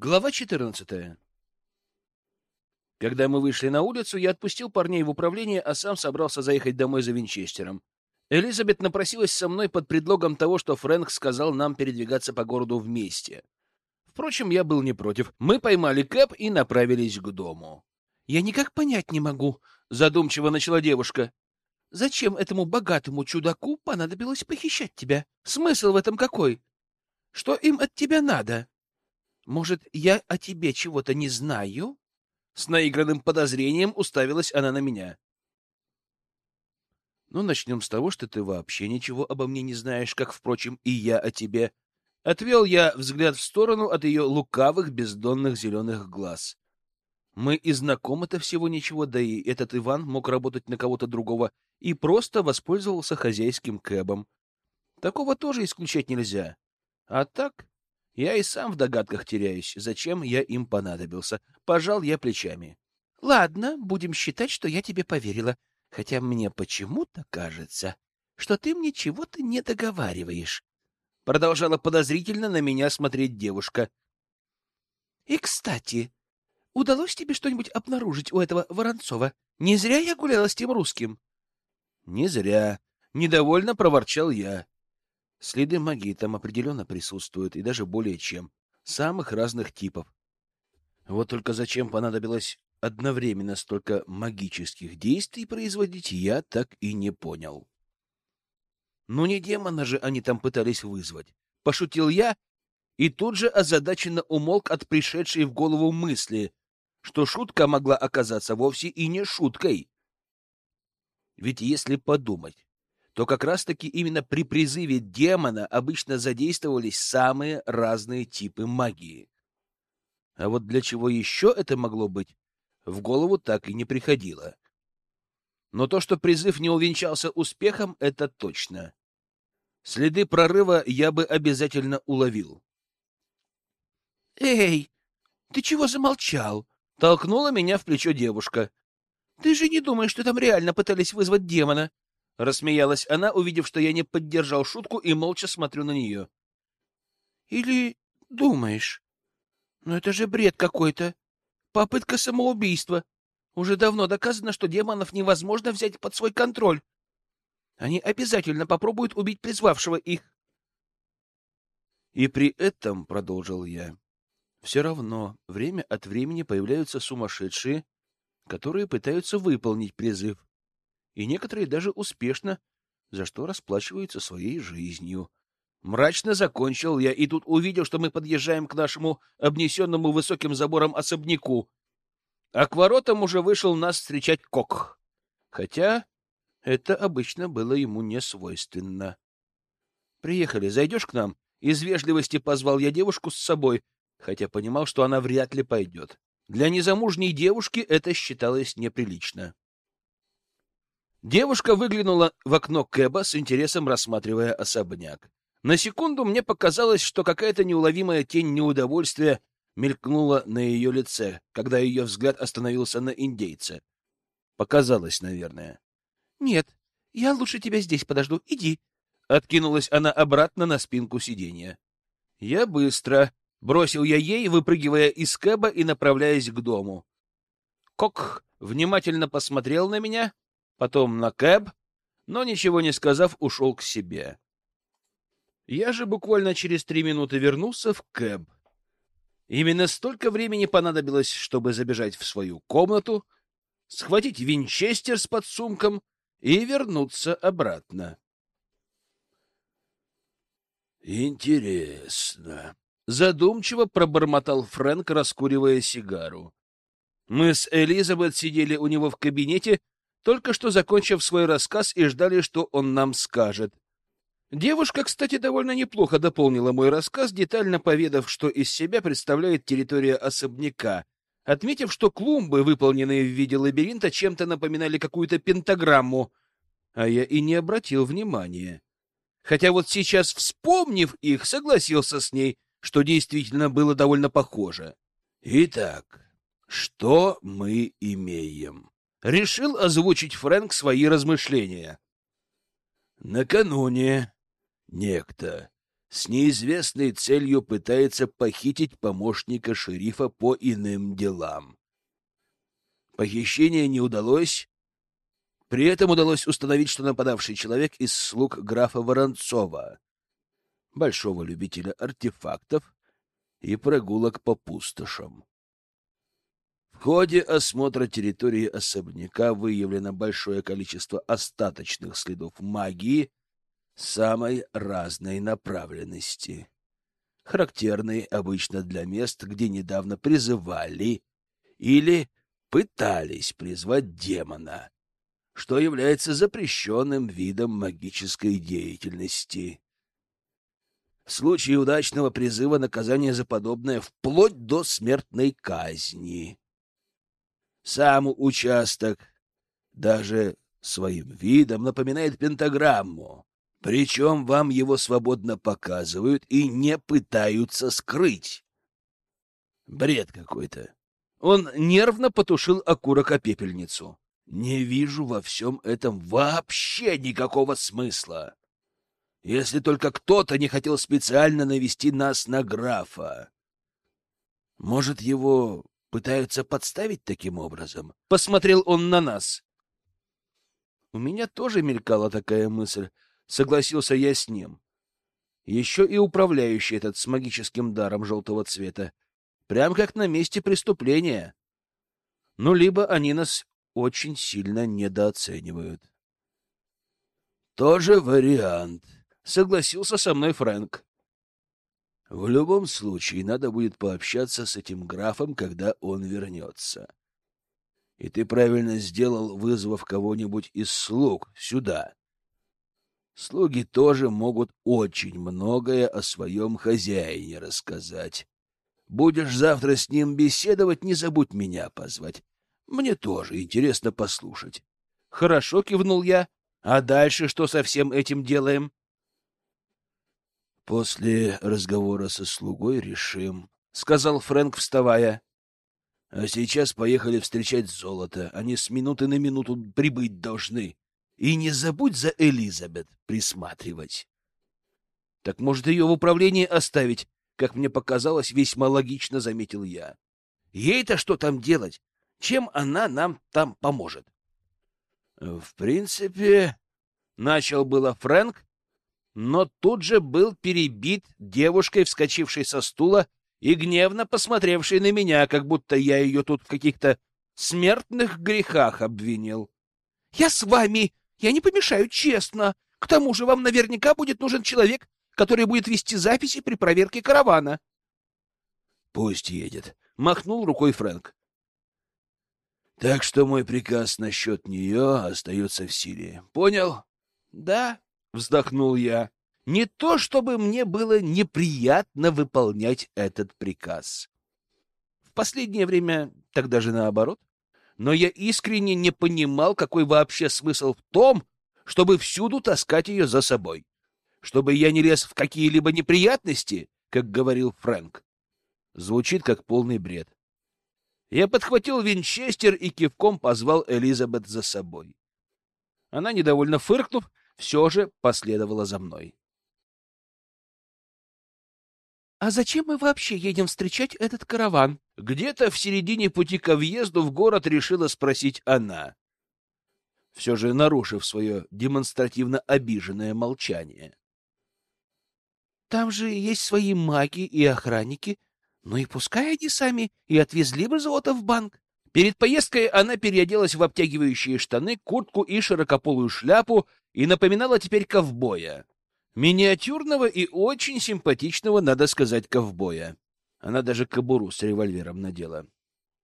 Глава 14. Когда мы вышли на улицу, я отпустил парней в управление, а сам собрался заехать домой за Винчестером. Элизабет напросилась со мной под предлогом того, что Фрэнк сказал нам передвигаться по городу вместе. Впрочем, я был не против. Мы поймали Кэп и направились к дому. «Я никак понять не могу», — задумчиво начала девушка. «Зачем этому богатому чудаку понадобилось похищать тебя? Смысл в этом какой? Что им от тебя надо?» Может, я о тебе чего-то не знаю? С наигранным подозрением уставилась она на меня. Ну, начнем с того, что ты вообще ничего обо мне не знаешь, как, впрочем, и я о тебе. Отвел я взгляд в сторону от ее лукавых, бездонных зеленых глаз. Мы и знакомы-то всего ничего, да и этот Иван мог работать на кого-то другого и просто воспользовался хозяйским кэбом. Такого тоже исключать нельзя. А так, я и сам в догадках теряюсь, зачем я им понадобился. Пожал я плечами. — Ладно, будем считать, что я тебе поверила. Хотя мне почему-то кажется, что ты мне чего-то не договариваешь. Продолжала подозрительно на меня смотреть девушка. — И, кстати, удалось тебе что-нибудь обнаружить у этого Воронцова? Не зря я гуляла с тем русским? — Не зря. Недовольно проворчал я. Следы магии там определенно присутствуют, и даже более чем. Самых разных типов. Вот только зачем понадобилось одновременно столько магических действий производить, я так и не понял. Ну не демона же они там пытались вызвать. Пошутил я, и тут же озадаченно умолк от пришедшей в голову мысли, что шутка могла оказаться вовсе и не шуткой. Ведь если подумать, то как раз-таки именно при призыве демона обычно задействовались самые разные типы магии. А вот для чего еще это могло быть, в голову так и не приходило. Но то, что призыв не увенчался успехом, это точно. Следы прорыва я бы обязательно уловил. «Эй, ты чего замолчал?» — толкнула меня в плечо девушка. «Ты же не думаешь, что там реально пытались вызвать демона?» Рассмеялась она, увидев, что я не поддержал шутку и молча смотрю на нее. Или думаешь? Ну это же бред какой-то. Попытка самоубийства. Уже давно доказано, что демонов невозможно взять под свой контроль. Они обязательно попробуют убить призвавшего их. И при этом, — продолжил я, — все равно время от времени появляются сумасшедшие, которые пытаются выполнить призыв и некоторые даже успешно, за что расплачиваются своей жизнью. Мрачно закончил я, и тут увидел, что мы подъезжаем к нашему обнесенному высоким забором особняку. А к воротам уже вышел нас встречать Кок. Хотя это обычно было ему не свойственно. «Приехали, зайдешь к нам?» Из вежливости позвал я девушку с собой, хотя понимал, что она вряд ли пойдет. Для незамужней девушки это считалось неприлично. Девушка выглянула в окно Кэба с интересом рассматривая особняк. На секунду мне показалось, что какая-то неуловимая тень неудовольствия мелькнула на ее лице, когда ее взгляд остановился на индейце. Показалось, наверное. — Нет, я лучше тебя здесь подожду. Иди. Откинулась она обратно на спинку сиденья. Я быстро. Бросил я ей, выпрыгивая из кэба и направляясь к дому. Кок внимательно посмотрел на меня, потом на кэб, но, ничего не сказав, ушел к себе. Я же буквально через три минуты вернулся в кэб. Именно столько времени понадобилось, чтобы забежать в свою комнату, схватить винчестер с подсумком и вернуться обратно. «Интересно», — задумчиво пробормотал Фрэнк, раскуривая сигару. Мы с Элизабет сидели у него в кабинете, только что закончив свой рассказ и ждали, что он нам скажет. Девушка, кстати, довольно неплохо дополнила мой рассказ, детально поведав, что из себя представляет территория особняка, отметив, что клумбы, выполненные в виде лабиринта, чем-то напоминали какую-то пентаграмму, а я и не обратил внимания. Хотя вот сейчас, вспомнив их, согласился с ней, что действительно было довольно похоже. Итак, что мы имеем? Решил озвучить Фрэнк свои размышления. Накануне некто с неизвестной целью пытается похитить помощника шерифа по иным делам. Похищение не удалось. При этом удалось установить, что нападавший человек из слуг графа Воронцова, большого любителя артефактов и прогулок по пустошам. В ходе осмотра территории особняка выявлено большое количество остаточных следов магии самой разной направленности, характерные обычно для мест, где недавно призывали или пытались призвать демона, что является запрещенным видом магической деятельности. В случае удачного призыва наказание за подобное вплоть до смертной казни. Сам участок даже своим видом напоминает пентаграмму, причем вам его свободно показывают и не пытаются скрыть. Бред какой-то. Он нервно потушил окурок о пепельницу. Не вижу во всем этом вообще никакого смысла. Если только кто-то не хотел специально навести нас на графа. Может, его пытаются подставить таким образом? Посмотрел он на нас. У меня тоже мелькала такая мысль. Согласился я с ним. Еще и управляющий этот с магическим даром желтого цвета. Прям как на месте преступления. Ну, либо они нас очень сильно недооценивают. Тоже вариант, согласился со мной Фрэнк. В любом случае, надо будет пообщаться с этим графом, когда он вернется. И ты правильно сделал, вызвав кого-нибудь из слуг сюда. Слуги тоже могут очень многое о своем хозяине рассказать. Будешь завтра с ним беседовать, не забудь меня позвать. Мне тоже интересно послушать. Хорошо, кивнул я. А дальше что со всем этим делаем? После разговора со слугой решим, сказал Фрэнк, вставая. А сейчас поехали встречать золото. Они с минуты на минуту прибыть должны. И не забудь за Элизабет присматривать. Так может, ее в управлении оставить, как мне показалось, весьма логично заметил я. Ей-то что там делать? Чем она нам там поможет? В принципе, начал было Фрэнк, но тут же был перебит девушкой, вскочившей со стула и гневно посмотревшей на меня, как будто я ее тут в каких-то смертных грехах обвинил. — Я с вами! Я не помешаю, честно. К тому же вам наверняка будет нужен человек, который будет вести записи при проверке каравана. Пусть едет, махнул рукой Фрэнк. Так что мой приказ насчет нее остается в силе. Понял? Да, вздохнул я. Не то чтобы мне было неприятно выполнять этот приказ. В последнее время так даже наоборот но я искренне не понимал, какой вообще смысл в том, чтобы всюду таскать ее за собой. Чтобы я не лез в какие-либо неприятности, как говорил Фрэнк. Звучит как полный бред. Я подхватил винчестер и кивком позвал Элизабет за собой. Она, недовольно фыркнув, все же последовала за мной. «А зачем мы вообще едем встречать этот караван?» Где-то в середине пути ко въезду в город решила спросить она, все же нарушив свое демонстративно обиженное молчание. «Там же есть свои маги и охранники, ну и пускай они сами и отвезли бы золото в банк». Перед поездкой она переоделась в обтягивающие штаны, куртку и широкополую шляпу и напоминала теперь ковбоя. Миниатюрного и очень симпатичного, надо сказать, ковбоя. Она даже кобуру с револьвером надела.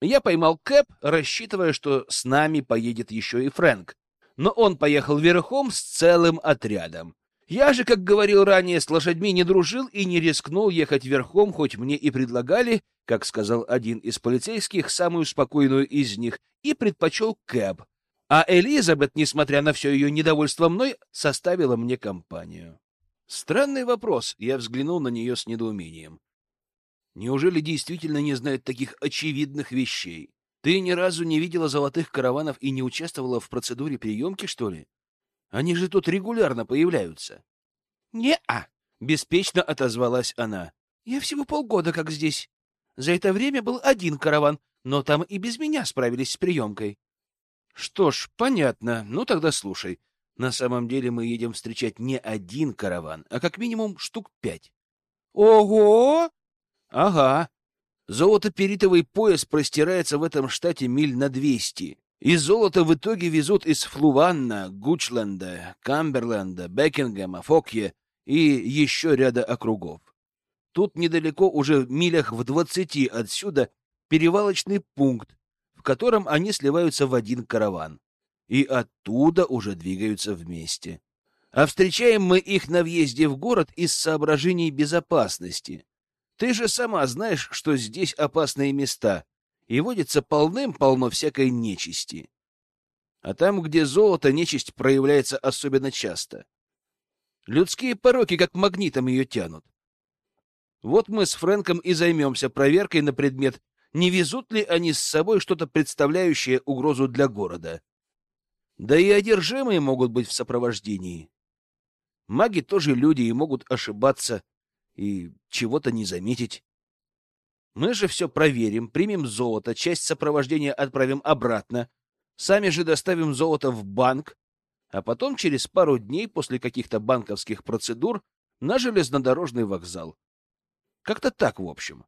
Я поймал Кэп, рассчитывая, что с нами поедет еще и Фрэнк. Но он поехал верхом с целым отрядом. Я же, как говорил ранее, с лошадьми не дружил и не рискнул ехать верхом, хоть мне и предлагали, как сказал один из полицейских, самую спокойную из них, и предпочел Кэб. А Элизабет, несмотря на все ее недовольство мной, составила мне компанию. Странный вопрос, я взглянул на нее с недоумением. Неужели действительно не знает таких очевидных вещей? Ты ни разу не видела золотых караванов и не участвовала в процедуре приемки, что ли? Они же тут регулярно появляются. Не-а, Беспечно отозвалась она. Я всего полгода как здесь. За это время был один караван, но там и без меня справились с приемкой. Что ж, понятно. Ну тогда слушай. На самом деле мы едем встречать не один караван, а как минимум штук пять. Ого! Ага. Золото-перитовый пояс простирается в этом штате миль на двести. И золото в итоге везут из Флуванна, Гучленда, Камберленда, Бекингема, Фокье и еще ряда округов. Тут недалеко, уже в милях в двадцати отсюда, перевалочный пункт, котором они сливаются в один караван. И оттуда уже двигаются вместе. А встречаем мы их на въезде в город из соображений безопасности. Ты же сама знаешь, что здесь опасные места, и водится полным-полно всякой нечисти. А там, где золото, нечисть проявляется особенно часто. Людские пороки как магнитом ее тянут. Вот мы с Фрэнком и займемся проверкой на предмет, не везут ли они с собой что-то представляющее угрозу для города. Да и одержимые могут быть в сопровождении. Маги тоже люди и могут ошибаться и чего-то не заметить. Мы же все проверим, примем золото, часть сопровождения отправим обратно, сами же доставим золото в банк, а потом через пару дней после каких-то банковских процедур на железнодорожный вокзал. Как-то так, в общем.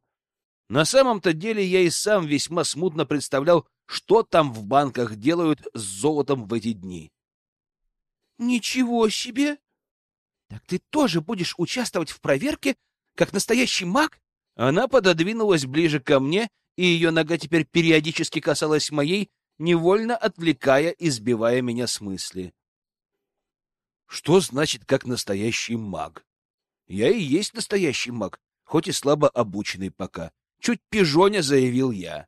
На самом-то деле я и сам весьма смутно представлял, что там в банках делают с золотом в эти дни. Ничего себе! Так ты тоже будешь участвовать в проверке, как настоящий маг? Она пододвинулась ближе ко мне, и ее нога теперь периодически касалась моей, невольно отвлекая и сбивая меня с мысли. Что значит как настоящий маг? Я и есть настоящий маг, хоть и слабо обученный пока. Чуть пижоня, заявил я.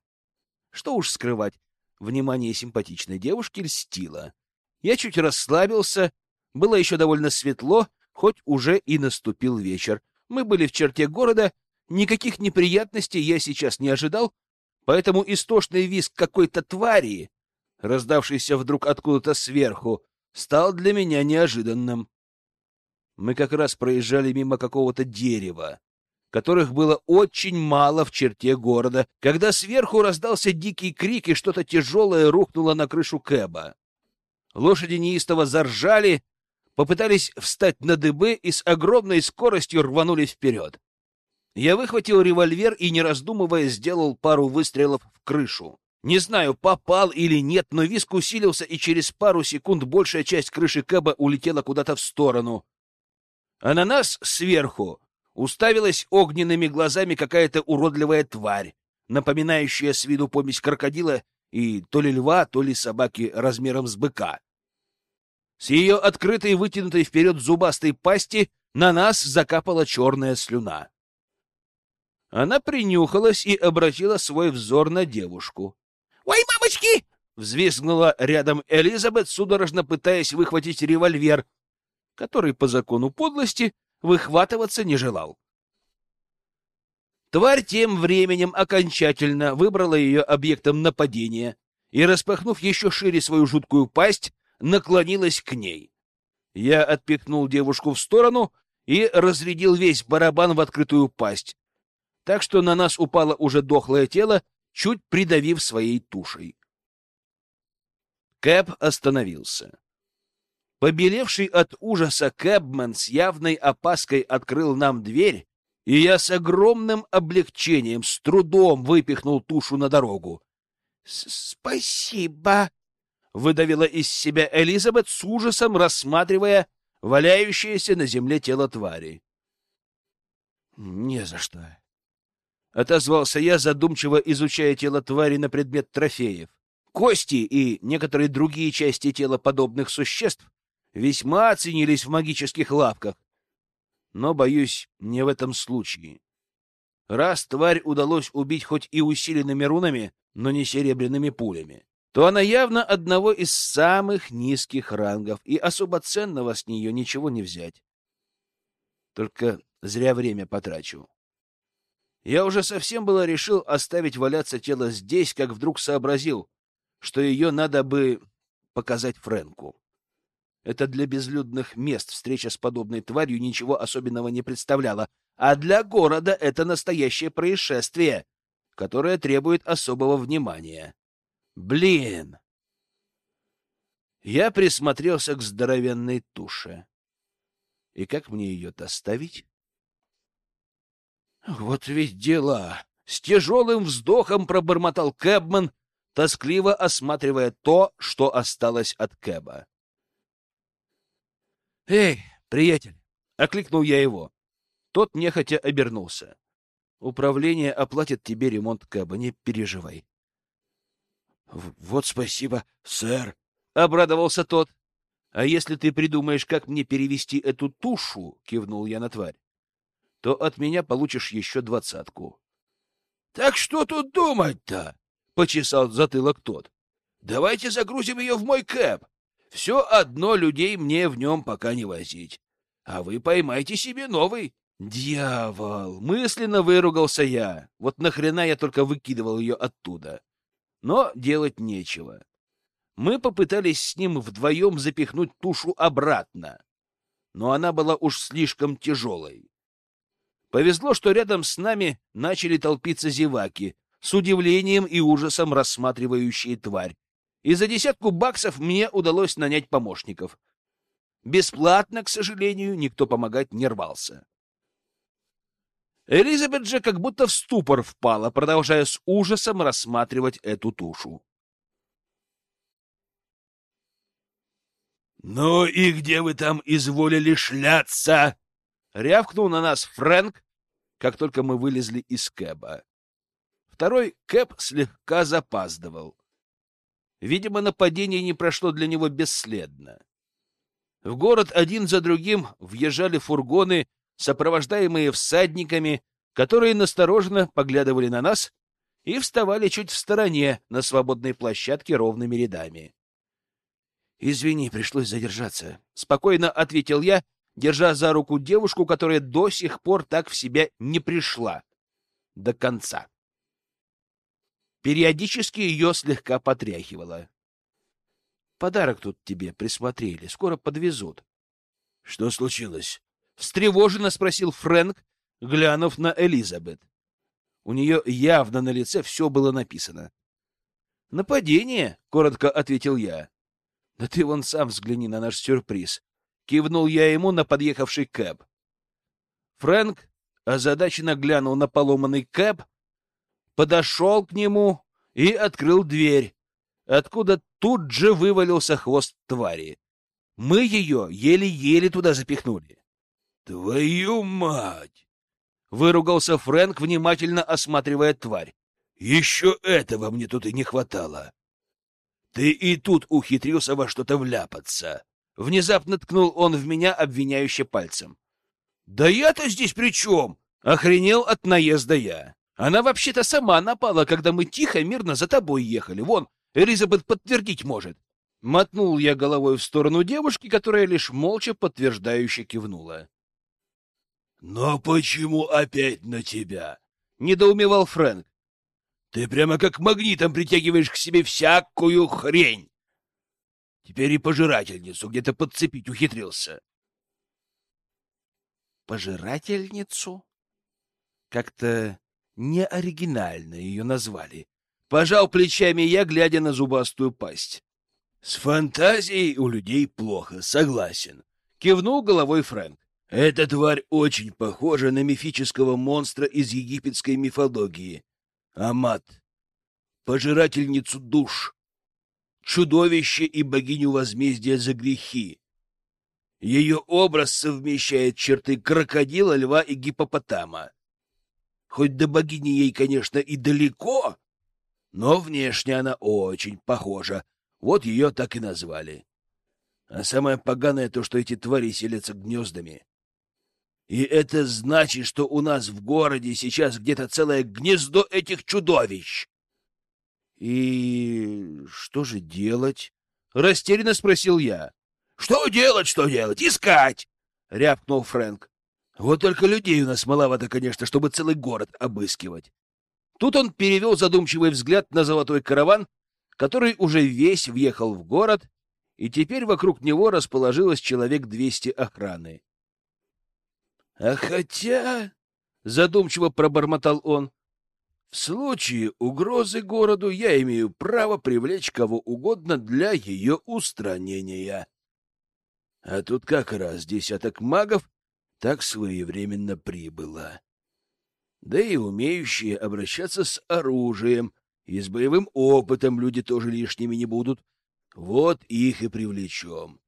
Что уж скрывать, внимание симпатичной девушки льстило. Я чуть расслабился, было еще довольно светло, хоть уже и наступил вечер. Мы были в черте города, никаких неприятностей я сейчас не ожидал, поэтому истошный визг какой-то твари, раздавшийся вдруг откуда-то сверху, стал для меня неожиданным. Мы как раз проезжали мимо какого-то дерева, которых было очень мало в черте города, когда сверху раздался дикий крик, и что-то тяжелое рухнуло на крышу Кэба. Лошади неистово заржали, попытались встать на дыбы и с огромной скоростью рванулись вперед. Я выхватил револьвер и, не раздумывая, сделал пару выстрелов в крышу. Не знаю, попал или нет, но виск усилился, и через пару секунд большая часть крыши Кэба улетела куда-то в сторону. А на нас сверху уставилась огненными глазами какая-то уродливая тварь, напоминающая с виду помесь крокодила и то ли льва, то ли собаки размером с быка. С ее открытой, вытянутой вперед зубастой пасти на нас закапала черная слюна. Она принюхалась и обратила свой взор на девушку. «Ой, мамочки!» — взвизгнула рядом Элизабет, судорожно пытаясь выхватить револьвер, который по закону подлости выхватываться не желал. Тварь тем временем окончательно выбрала ее объектом нападения и, распахнув еще шире свою жуткую пасть, наклонилась к ней. Я отпихнул девушку в сторону и разрядил весь барабан в открытую пасть, так что на нас упало уже дохлое тело, чуть придавив своей тушей. Кэб остановился. Побелевший от ужаса Кэбмен с явной опаской открыл нам дверь, и я с огромным облегчением, с трудом выпихнул тушу на дорогу. — Спасибо! — выдавила из себя Элизабет с ужасом, рассматривая валяющееся на земле тело твари. — Не за что. — отозвался я, задумчиво изучая тело твари на предмет трофеев. Кости и некоторые другие части тела подобных существ весьма ценились в магических лавках. Но, боюсь, не в этом случае. Раз тварь удалось убить хоть и усиленными рунами, но не серебряными пулями, то она явно одного из самых низких рангов, и особо ценного с нее ничего не взять. Только зря время потрачу. Я уже совсем было решил оставить валяться тело здесь, как вдруг сообразил, что ее надо бы показать Фрэнку. Это для безлюдных мест встреча с подобной тварью ничего особенного не представляла, а для города это настоящее происшествие, которое требует особого внимания. Блин! Я присмотрелся к здоровенной туше. И как мне ее доставить? Вот ведь дела! С тяжелым вздохом пробормотал Кэбман, тоскливо осматривая то, что осталось от Кэба. «Эй, приятель!» — окликнул я его. Тот нехотя обернулся. «Управление оплатит тебе ремонт Кэба, не переживай». «Вот спасибо, сэр!» — обрадовался тот. «А если ты придумаешь, как мне перевести эту тушу, — кивнул я на тварь, — то от меня получишь еще двадцатку». «Так что тут думать-то?» — почесал затылок тот. «Давайте загрузим ее в мой кэп. Все одно людей мне в нем пока не возить. А вы поймайте себе новый. Дьявол! Мысленно выругался я. Вот нахрена я только выкидывал ее оттуда. Но делать нечего. Мы попытались с ним вдвоем запихнуть тушу обратно. Но она была уж слишком тяжелой. Повезло, что рядом с нами начали толпиться зеваки, с удивлением и ужасом рассматривающие тварь и за десятку баксов мне удалось нанять помощников. Бесплатно, к сожалению, никто помогать не рвался. Элизабет же как будто в ступор впала, продолжая с ужасом рассматривать эту тушу. «Ну и где вы там изволили шляться?» — рявкнул на нас Фрэнк, как только мы вылезли из кэба. Второй кэб слегка запаздывал. Видимо, нападение не прошло для него бесследно. В город один за другим въезжали фургоны, сопровождаемые всадниками, которые настороженно поглядывали на нас и вставали чуть в стороне на свободной площадке ровными рядами. «Извини, пришлось задержаться», — спокойно ответил я, держа за руку девушку, которая до сих пор так в себя не пришла до конца. Периодически ее слегка потряхивало. Подарок тут тебе присмотрели, скоро подвезут. — Что случилось? — встревоженно спросил Фрэнк, глянув на Элизабет. У нее явно на лице все было написано. — Нападение, — коротко ответил я. — Да ты вон сам взгляни на наш сюрприз. Кивнул я ему на подъехавший кэб. Фрэнк озадаченно глянул на поломанный кэб, подошел к нему и открыл дверь, откуда тут же вывалился хвост твари. Мы ее еле-еле туда запихнули. «Твою мать!» — выругался Фрэнк, внимательно осматривая тварь. «Еще этого мне тут и не хватало. Ты и тут ухитрился во что-то вляпаться». Внезапно ткнул он в меня, обвиняюще пальцем. «Да я-то здесь при чем?» — охренел от наезда я. Она вообще-то сама напала, когда мы тихо, мирно за тобой ехали. Вон, Элизабет подтвердить может. Мотнул я головой в сторону девушки, которая лишь молча подтверждающе кивнула. — Но почему опять на тебя? — недоумевал Фрэнк. — Ты прямо как магнитом притягиваешь к себе всякую хрень. Теперь и пожирательницу где-то подцепить ухитрился. — Пожирательницу? Как-то Неоригинально ее назвали. Пожал плечами я, глядя на зубастую пасть. С фантазией у людей плохо, согласен. Кивнул головой Фрэнк. Эта тварь очень похожа на мифического монстра из египетской мифологии. Амат. Пожирательницу душ. Чудовище и богиню возмездия за грехи. Ее образ совмещает черты крокодила, льва и гипопотама. Хоть до богини ей, конечно, и далеко, но внешне она очень похожа. Вот ее так и назвали. А самое поганое то, что эти твари селятся гнездами. И это значит, что у нас в городе сейчас где-то целое гнездо этих чудовищ. И что же делать? Растерянно спросил я. Что делать, что делать? Искать! рявкнул Фрэнк. Вот только людей у нас маловато, конечно, чтобы целый город обыскивать. Тут он перевел задумчивый взгляд на золотой караван, который уже весь въехал в город и теперь вокруг него расположилось человек двести охраны. — А хотя... — задумчиво пробормотал он. — В случае угрозы городу я имею право привлечь кого угодно для ее устранения. А тут как раз десяток магов так своевременно прибыло. Да и умеющие обращаться с оружием и с боевым опытом люди тоже лишними не будут. Вот их и привлечем.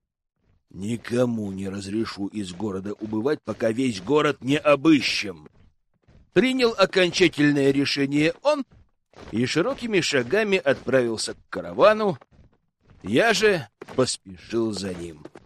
Никому не разрешу из города убывать, пока весь город не обыщем. Принял окончательное решение он и широкими шагами отправился к каравану. Я же поспешил за ним. —